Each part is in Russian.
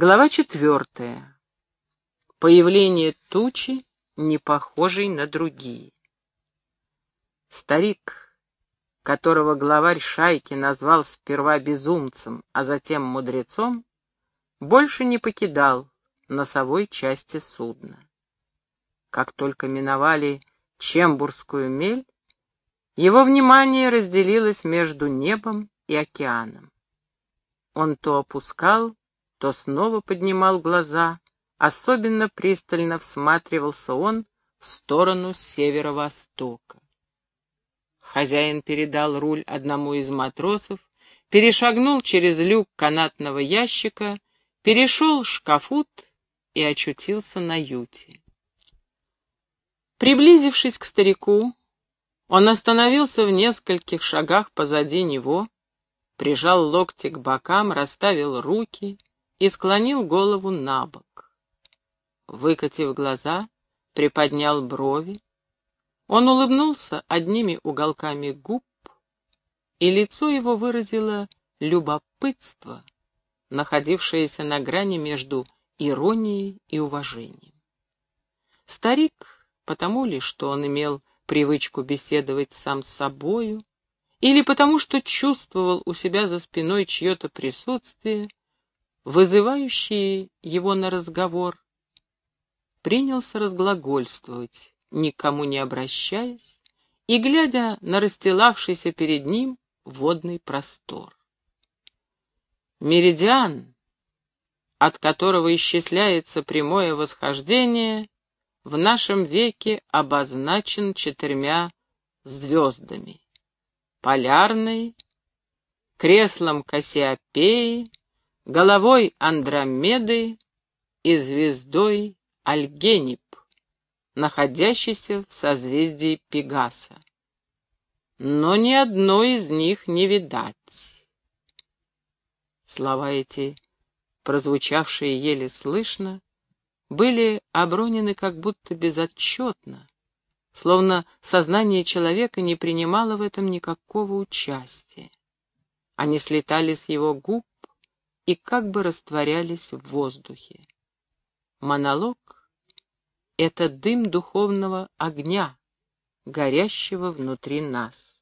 Глава четвертая. Появление тучи, не похожей на другие. Старик, которого главарь шайки назвал сперва безумцем, а затем мудрецом, больше не покидал носовой части судна. Как только миновали Чембурскую мель, его внимание разделилось между небом и океаном. Он то опускал, то снова поднимал глаза, особенно пристально всматривался он в сторону северо-востока. Хозяин передал руль одному из матросов, перешагнул через люк канатного ящика, перешел шкафут и очутился на юте. Приблизившись к старику, он остановился в нескольких шагах позади него, прижал локти к бокам, расставил руки и склонил голову на бок. Выкатив глаза, приподнял брови. Он улыбнулся одними уголками губ, и лицо его выразило любопытство, находившееся на грани между иронией и уважением. Старик, потому ли, что он имел привычку беседовать сам с собою, или потому что чувствовал у себя за спиной чье-то присутствие, вызывающие его на разговор, принялся разглагольствовать, никому не обращаясь и глядя на расстилавшийся перед ним водный простор. Меридиан, от которого исчисляется прямое восхождение, в нашем веке обозначен четырьмя звездами. Полярной, креслом Кассиопеи, головой Андромеды и звездой Альгенип, находящейся в созвездии Пегаса. Но ни одной из них не видать. Слова эти, прозвучавшие еле слышно, были обронены как будто безотчетно, словно сознание человека не принимало в этом никакого участия. Они слетали с его губ, и как бы растворялись в воздухе. Монолог — это дым духовного огня, горящего внутри нас.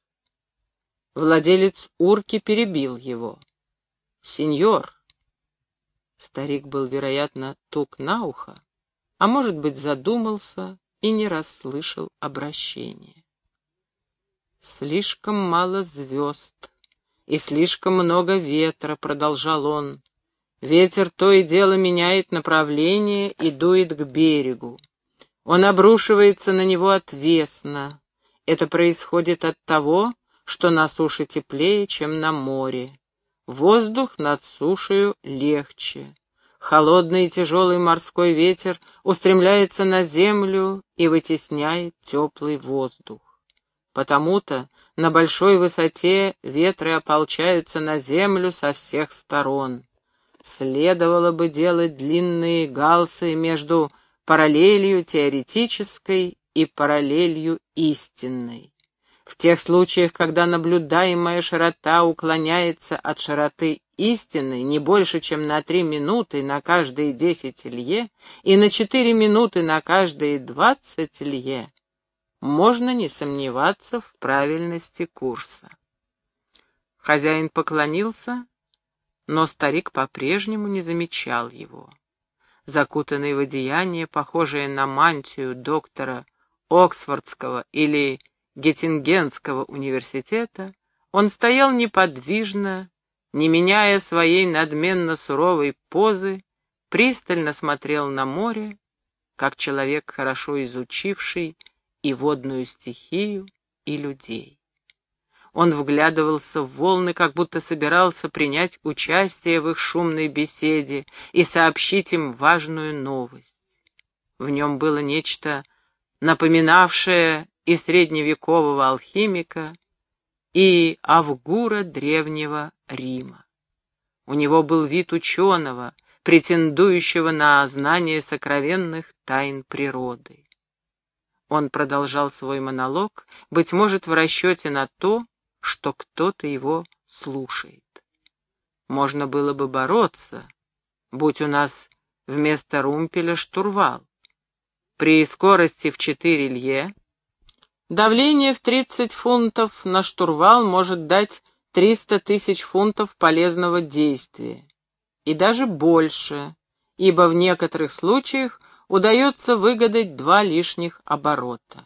Владелец урки перебил его. «Сеньор!» Старик был, вероятно, тук на ухо, а может быть, задумался и не расслышал обращения. «Слишком мало звезд», и слишком много ветра», — продолжал он. «Ветер то и дело меняет направление и дует к берегу. Он обрушивается на него отвесно. Это происходит от того, что на суше теплее, чем на море. Воздух над сушею легче. Холодный и тяжелый морской ветер устремляется на землю и вытесняет теплый воздух. Потому-то на большой высоте ветры ополчаются на землю со всех сторон. Следовало бы делать длинные галсы между параллелью теоретической и параллелью истинной. В тех случаях, когда наблюдаемая широта уклоняется от широты истинной не больше, чем на три минуты на каждые десять лье и на четыре минуты на каждые двадцать лье, можно не сомневаться в правильности курса. Хозяин поклонился, но старик по-прежнему не замечал его. Закутанный в одеяние, похожее на мантию доктора Оксфордского или Геттингенского университета, он стоял неподвижно, не меняя своей надменно суровой позы, пристально смотрел на море, как человек, хорошо изучивший и водную стихию, и людей. Он вглядывался в волны, как будто собирался принять участие в их шумной беседе и сообщить им важную новость. В нем было нечто напоминавшее и средневекового алхимика, и Авгура древнего Рима. У него был вид ученого, претендующего на знание сокровенных тайн природы. Он продолжал свой монолог, быть может, в расчете на то, что кто-то его слушает. Можно было бы бороться, Будь у нас вместо румпеля штурвал. При скорости в 4 лье давление в 30 фунтов на штурвал может дать 300 тысяч фунтов полезного действия. И даже больше, ибо в некоторых случаях удается выгадать два лишних оборота.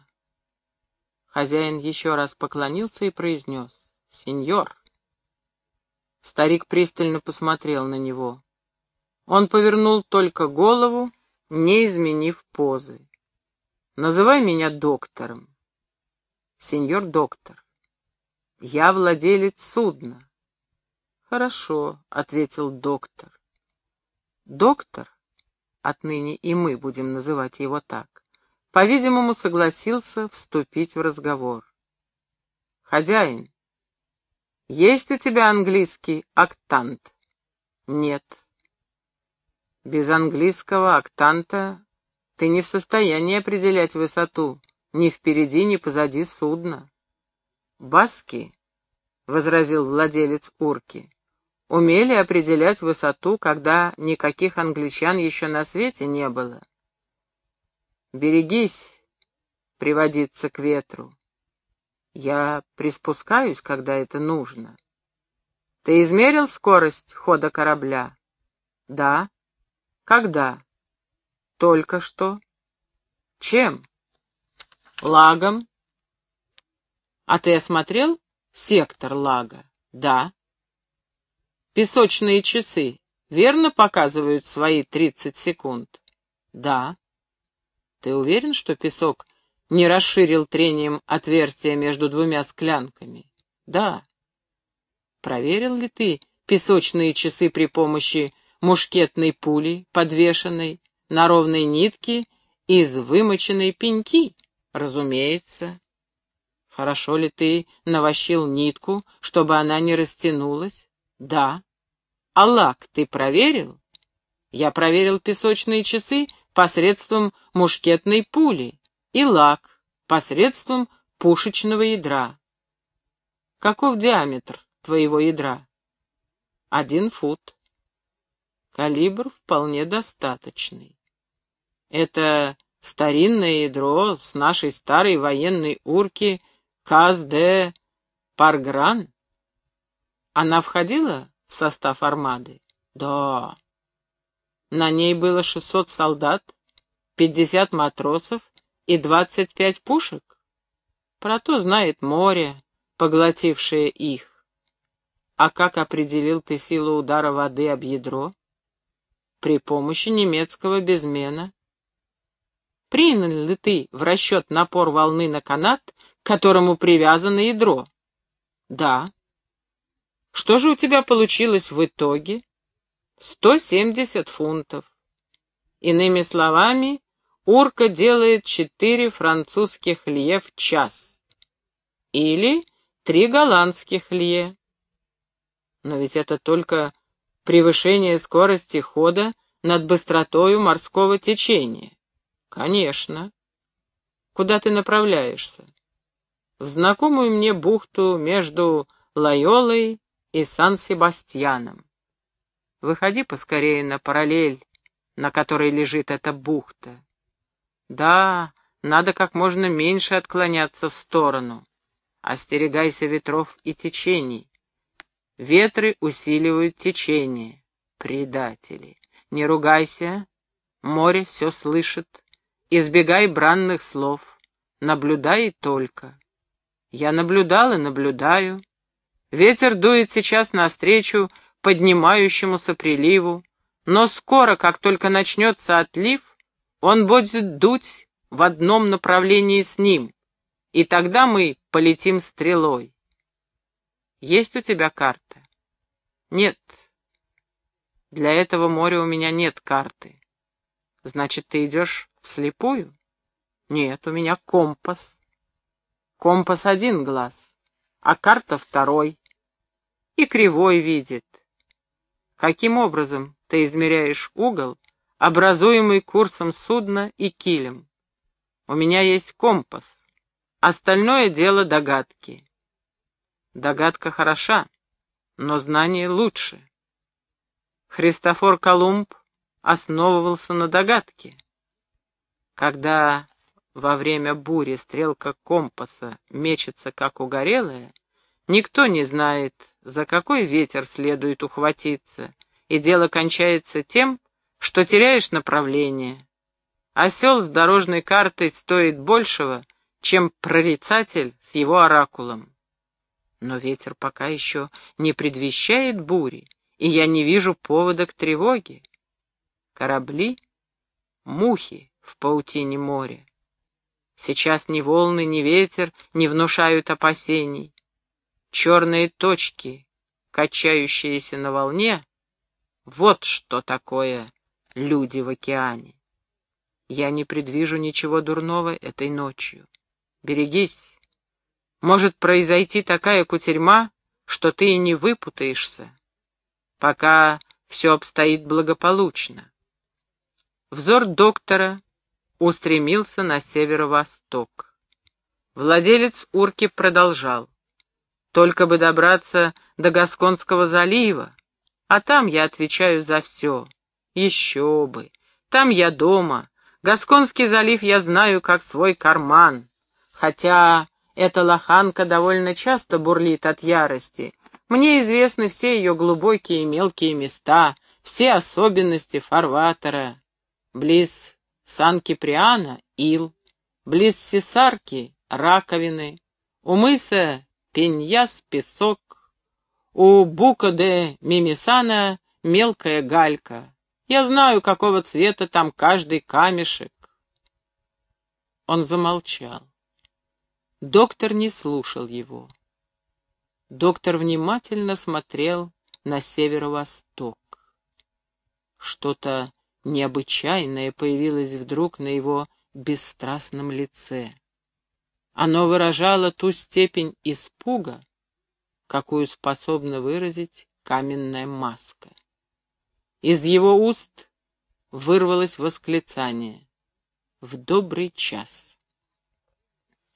Хозяин еще раз поклонился и произнес «Сеньор». Старик пристально посмотрел на него. Он повернул только голову, не изменив позы. «Называй меня доктором». «Сеньор доктор, я владелец судна». «Хорошо», — ответил доктор. Доктор, отныне и мы будем называть его так, по-видимому, согласился вступить в разговор. «Хозяин, есть у тебя английский октант?» «Нет». «Без английского октанта ты не в состоянии определять высоту ни впереди, ни позади судна». «Баски», — возразил владелец урки, — «умели определять высоту, когда никаких англичан еще на свете не было. Берегись приводиться к ветру. Я приспускаюсь, когда это нужно. Ты измерил скорость хода корабля? Да. Когда? Только что. Чем? Лагом. А ты осмотрел сектор лага? Да. Песочные часы верно показывают свои тридцать секунд? Да. Ты уверен, что песок не расширил трением отверстия между двумя склянками? Да. Проверил ли ты песочные часы при помощи мушкетной пули, подвешенной на ровной нитке из вымоченной пеньки? Разумеется. Хорошо ли ты навощил нитку, чтобы она не растянулась? Да. А лак ты проверил? Я проверил песочные часы посредством мушкетной пули и лак посредством пушечного ядра. Каков диаметр твоего ядра? Один фут. Калибр вполне достаточный. Это старинное ядро с нашей старой военной урки КСД Паргран. Она входила в состав армады? Да. На ней было 600 солдат, 50 матросов и 25 пушек. Про то знает море, поглотившее их. А как определил ты силу удара воды об ядро? При помощи немецкого безмена. Принял ли ты в расчет напор волны на канат, к которому привязано ядро? Да. Что же у тебя получилось в итоге? 170 фунтов. Иными словами, урка делает 4 французских лье в час. Или 3 голландских лье. Но ведь это только превышение скорости хода над быстротою морского течения. Конечно. Куда ты направляешься? В знакомую мне бухту между Лайолой и Сан-Себастьяном. Выходи поскорее на параллель, на которой лежит эта бухта. Да, надо как можно меньше отклоняться в сторону. Остерегайся ветров и течений. Ветры усиливают течение. Предатели. Не ругайся, море все слышит. Избегай бранных слов. Наблюдай только. Я наблюдал и наблюдаю. Ветер дует сейчас навстречу поднимающемуся приливу, но скоро, как только начнется отлив, он будет дуть в одном направлении с ним, и тогда мы полетим стрелой. Есть у тебя карта? Нет. Для этого моря у меня нет карты. Значит, ты идешь вслепую? Нет, у меня компас. Компас один глаз, а карта второй. И кривой видит. Каким образом ты измеряешь угол, образуемый курсом судна и килем? У меня есть компас. Остальное дело догадки. Догадка хороша, но знание лучше. Христофор Колумб основывался на догадке. Когда во время бури стрелка компаса мечется, как угорелая, никто не знает, за какой ветер следует ухватиться, и дело кончается тем, что теряешь направление. Осел с дорожной картой стоит большего, чем прорицатель с его оракулом. Но ветер пока еще не предвещает бури, и я не вижу повода к тревоге. Корабли — мухи в паутине моря. Сейчас ни волны, ни ветер не внушают опасений. Черные точки, качающиеся на волне, вот что такое люди в океане. Я не предвижу ничего дурного этой ночью. Берегись. Может произойти такая кутерьма, что ты и не выпутаешься, пока все обстоит благополучно. Взор доктора устремился на северо-восток. Владелец урки продолжал. Только бы добраться до Гасконского залива, а там я отвечаю за все. Еще бы. Там я дома. Гасконский залив я знаю как свой карман. Хотя эта лоханка довольно часто бурлит от ярости. Мне известны все ее глубокие и мелкие места, все особенности фарватера. Близ Сан-Киприана — ил, близ Сесарки — раковины, у мыса Пеньяс — песок, у Бука-де Мимисана — мелкая галька. Я знаю, какого цвета там каждый камешек. Он замолчал. Доктор не слушал его. Доктор внимательно смотрел на северо-восток. Что-то необычайное появилось вдруг на его бесстрастном лице. Оно выражало ту степень испуга, какую способна выразить каменная маска. Из его уст вырвалось восклицание «В добрый час».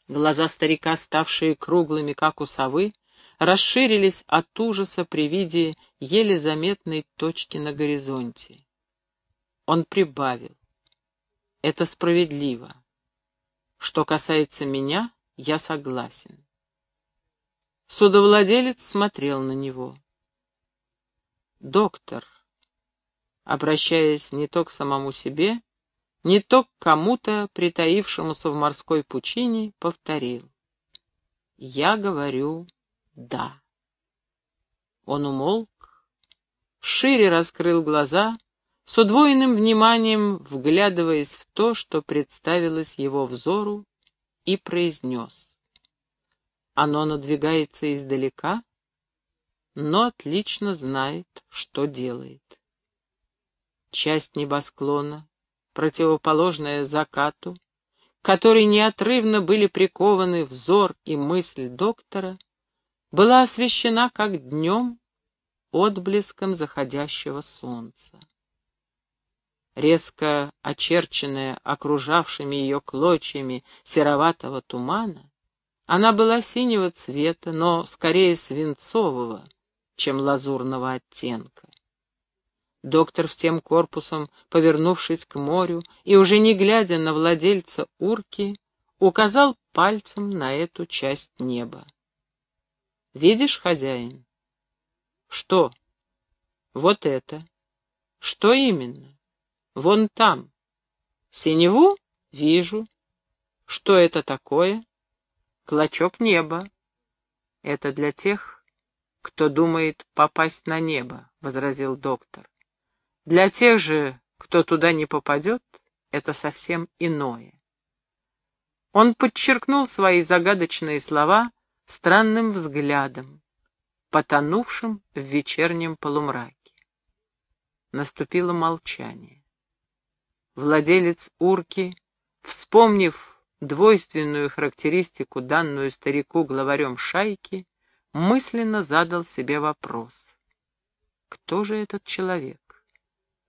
Глаза старика, ставшие круглыми, как у совы, расширились от ужаса при виде еле заметной точки на горизонте. Он прибавил. Это справедливо. Что касается меня, я согласен. Судовладелец смотрел на него. Доктор, обращаясь не то к самому себе, не то к кому-то, притаившемуся в морской пучине, повторил. Я говорю «да». Он умолк, шире раскрыл глаза с удвоенным вниманием вглядываясь в то, что представилось его взору, и произнес. Оно надвигается издалека, но отлично знает, что делает. Часть небосклона, противоположная закату, которой неотрывно были прикованы взор и мысль доктора, была освещена как днем отблеском заходящего солнца резко очерченная окружавшими ее клочьями сероватого тумана, она была синего цвета, но скорее свинцового, чем лазурного оттенка. Доктор всем корпусом, повернувшись к морю и уже не глядя на владельца урки, указал пальцем на эту часть неба. «Видишь, хозяин?» «Что?» «Вот это». «Что именно?» Вон там. Синеву? Вижу. Что это такое? Клочок неба. Это для тех, кто думает попасть на небо, — возразил доктор. Для тех же, кто туда не попадет, это совсем иное. Он подчеркнул свои загадочные слова странным взглядом, потонувшим в вечернем полумраке. Наступило молчание. Владелец урки, вспомнив двойственную характеристику, данную старику главарем шайки, мысленно задал себе вопрос. Кто же этот человек?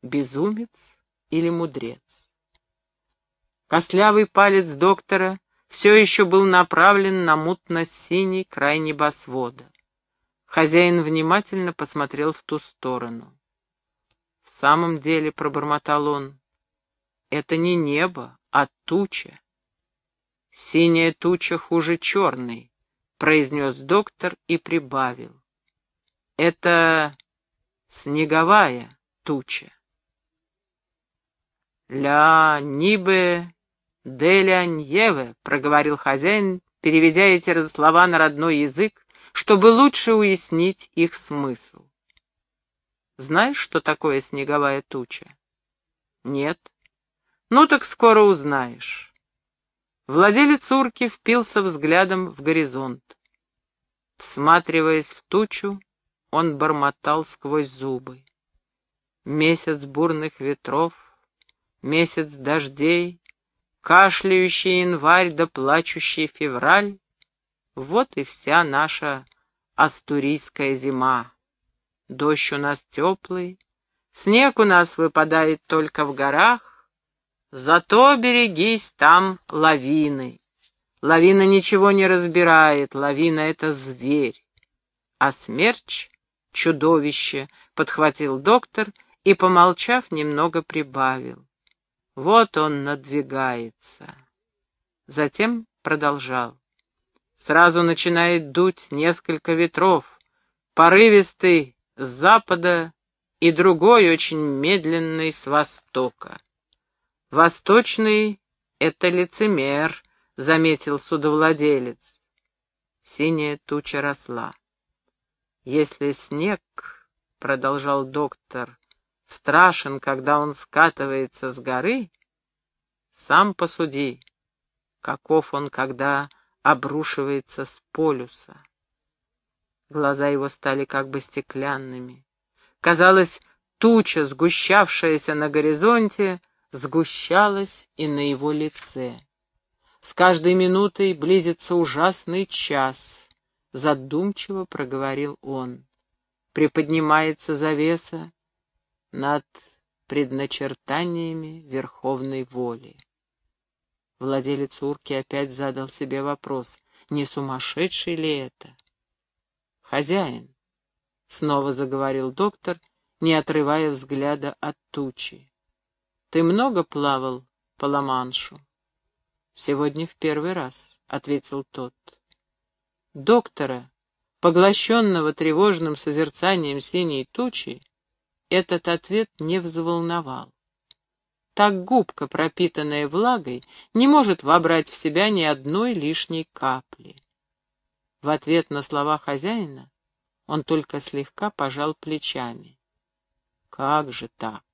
Безумец или мудрец? Костлявый палец доктора все еще был направлен на мутно-синий край небосвода. Хозяин внимательно посмотрел в ту сторону. самом деле, — пробормотал он, — это не небо, а туча. Синяя туча хуже черной, — произнес доктор и прибавил. Это снеговая туча. «Ля нибе деля ньеве», — проговорил хозяин, переведя эти слова на родной язык, чтобы лучше уяснить их смысл. Знаешь, что такое снеговая туча? Нет. Ну так скоро узнаешь. Владелец урки впился взглядом в горизонт. Всматриваясь в тучу, он бормотал сквозь зубы. Месяц бурных ветров, месяц дождей, кашляющий январь да плачущий февраль — вот и вся наша астурийская зима. Дождь у нас теплый, снег у нас выпадает только в горах, зато берегись там лавины. Лавина ничего не разбирает, лавина — это зверь. А смерч — чудовище, — подхватил доктор и, помолчав, немного прибавил. Вот он надвигается. Затем продолжал. Сразу начинает дуть несколько ветров, порывистый с запада и другой очень медленный с востока. Восточный — это лицемер, — заметил судовладелец. Синяя туча росла. Если снег, — продолжал доктор, — страшен, когда он скатывается с горы, сам посуди, каков он, когда обрушивается с полюса. Глаза его стали как бы стеклянными. Казалось, туча, сгущавшаяся на горизонте, сгущалась и на его лице. С каждой минутой близится ужасный час, задумчиво проговорил он. Приподнимается завеса над предначертаниями верховной воли. Владелец урки опять задал себе вопрос, не сумасшедший ли это? «Хозяин», — снова заговорил доктор, не отрывая взгляда от тучи, — «ты много плавал по Ла-Маншу?» «Сегодня в первый раз», — ответил тот. Доктора, поглощенного тревожным созерцанием синей тучи, этот ответ не взволновал. Так губка, пропитанная влагой, не может вобрать в себя ни одной лишней капли. В ответ на слова хозяина он только слегка пожал плечами. «Как же так?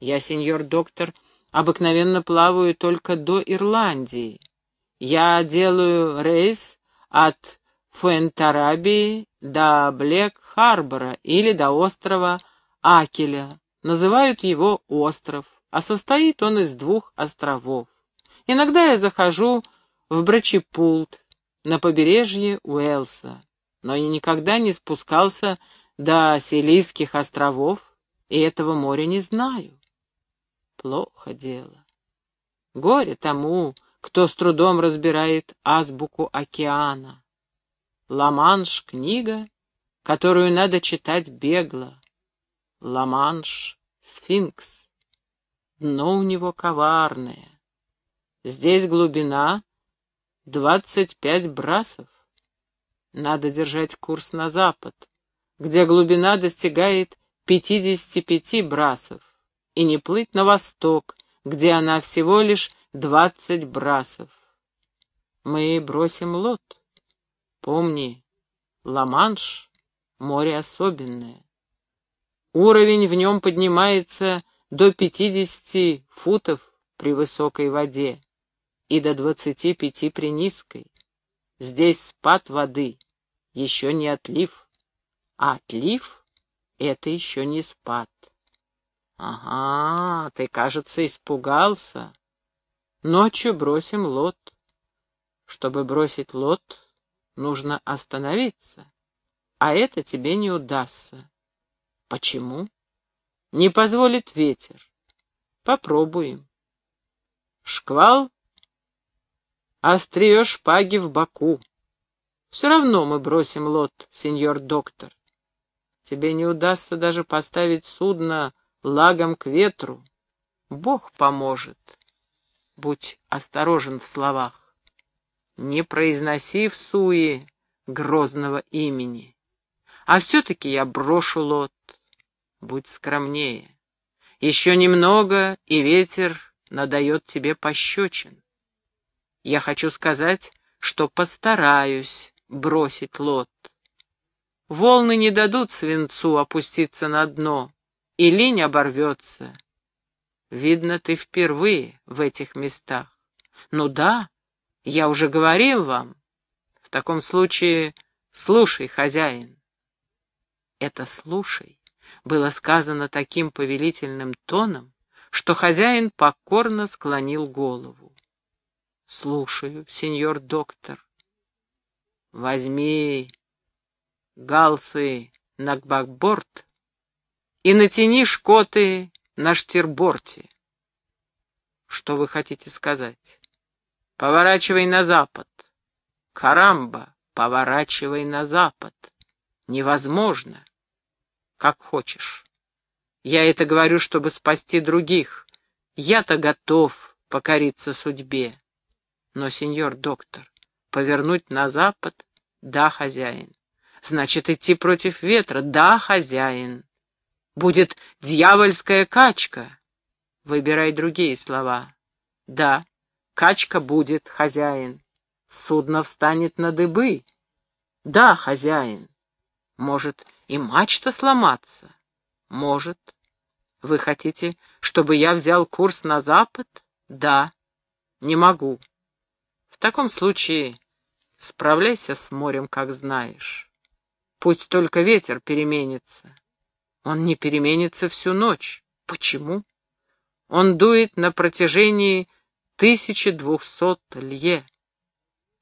Я, сеньор доктор, обыкновенно плаваю только до Ирландии. Я делаю рейс от Фуэнтарабии до Блек-Харбора или до острова Акеля. Называют его остров, а состоит он из двух островов. Иногда я захожу в Брачепулт, на побережье Уэлса, но я никогда не спускался до Селийских островов, и этого моря не знаю. Плохо дело. Горе тому, кто с трудом разбирает азбуку океана. Ла-Манш — книга, которую надо читать бегло. Ла-Манш — сфинкс. Дно у него коварное. Здесь глубина Двадцать пять брасов. Надо держать курс на запад, где глубина достигает пятидесяти пяти брасов, и не плыть на восток, где она всего лишь двадцать брасов. Мы бросим лот. Помни, Ла-Манш — море особенное. Уровень в нем поднимается до пятидесяти футов при высокой воде и до двадцати пяти при низкой. Здесь спад воды, еще не отлив, а отлив — это еще не спад. Ага, ты, кажется, испугался. Ночью бросим лот. Чтобы бросить лот, нужно остановиться, а это тебе не удастся. Почему? Не позволит ветер. Попробуем. Шквал острие шпаги в боку. Все равно мы бросим лот, сеньор доктор. Тебе не удастся даже поставить судно лагом к ветру. Бог поможет. Будь осторожен в словах. Не произноси в суе грозного имени. А все-таки я брошу лот. Будь скромнее. Еще немного, и ветер надает тебе пощечин. Я хочу сказать, что постараюсь бросить лот. Волны не дадут свинцу опуститься на дно, и линь оборвется. Видно, ты впервые в этих местах. Ну да, я уже говорил вам. В таком случае слушай, хозяин. Это «слушай» было сказано таким повелительным тоном, что хозяин покорно склонил голову. «Слушаю, сеньор доктор». «Возьми галсы на бакборд и натяни шкоты на штирборте». «Что вы хотите сказать?» «Поворачивай на запад». «Карамба, поворачивай на запад». «Невозможно». «Как хочешь». Я это говорю, чтобы спасти других. Я-то готов покориться судьбе. Но, сеньор доктор, повернуть на запад? Да, хозяин. Значит, идти против ветра? Да, хозяин. Будет дьявольская качка. Выбирай другие слова. Да, качка будет, хозяин. Судно встанет на дыбы. Да, хозяин. Может, и мачта сломаться? Может. Вы хотите, чтобы я взял курс на запад? Да. Не могу. В таком случае справляйся с морем, как знаешь. Пусть только ветер переменится. Он не переменится всю ночь. Почему? Он дует на протяжении 1200 лье.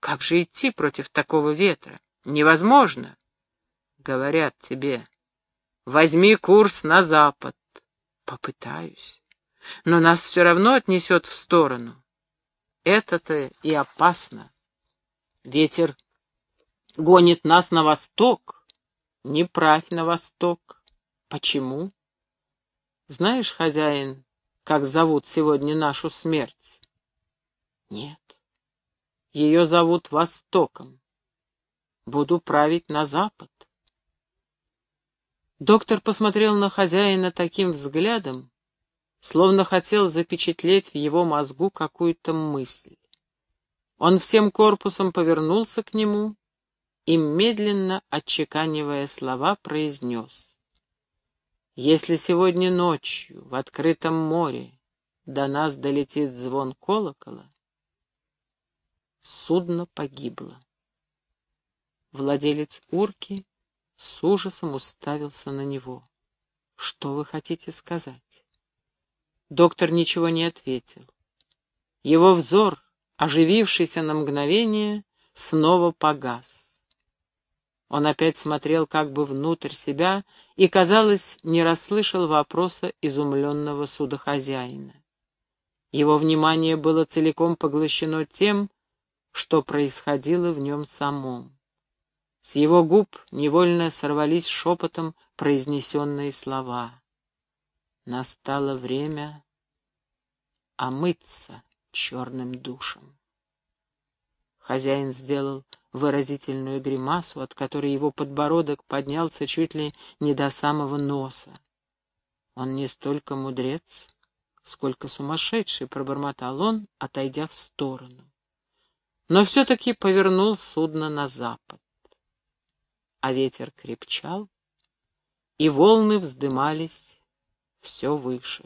Как же идти против такого ветра? Невозможно. Говорят тебе, возьми курс на запад. Попытаюсь. Но нас все равно отнесет в сторону. Это-то и опасно. Ветер гонит нас на восток. Не правь на восток. Почему? Знаешь, хозяин, как зовут сегодня нашу смерть? Нет. Ее зовут Востоком. Буду править на запад. Доктор посмотрел на хозяина таким взглядом, словно хотел запечатлеть в его мозгу какую-то мысль. Он всем корпусом повернулся к нему и, медленно отчеканивая слова, произнес. «Если сегодня ночью в открытом море до нас долетит звон колокола, судно погибло. Владелец урки с ужасом уставился на него. «Что вы хотите сказать?» Доктор ничего не ответил. Его взор, оживившийся на мгновение, снова погас. Он опять смотрел как бы внутрь себя и, казалось, не расслышал вопроса изумленного судохозяина. Его внимание было целиком поглощено тем, что происходило в нем самом. С его губ невольно сорвались шепотом произнесенные слова. Настало время омыться черным душем. Хозяин сделал выразительную гримасу, от которой его подбородок поднялся чуть ли не до самого носа. Он не столько мудрец, сколько сумасшедший, пробормотал он, отойдя в сторону. Но все-таки повернул судно на запад а ветер крепчал, и волны вздымались все выше.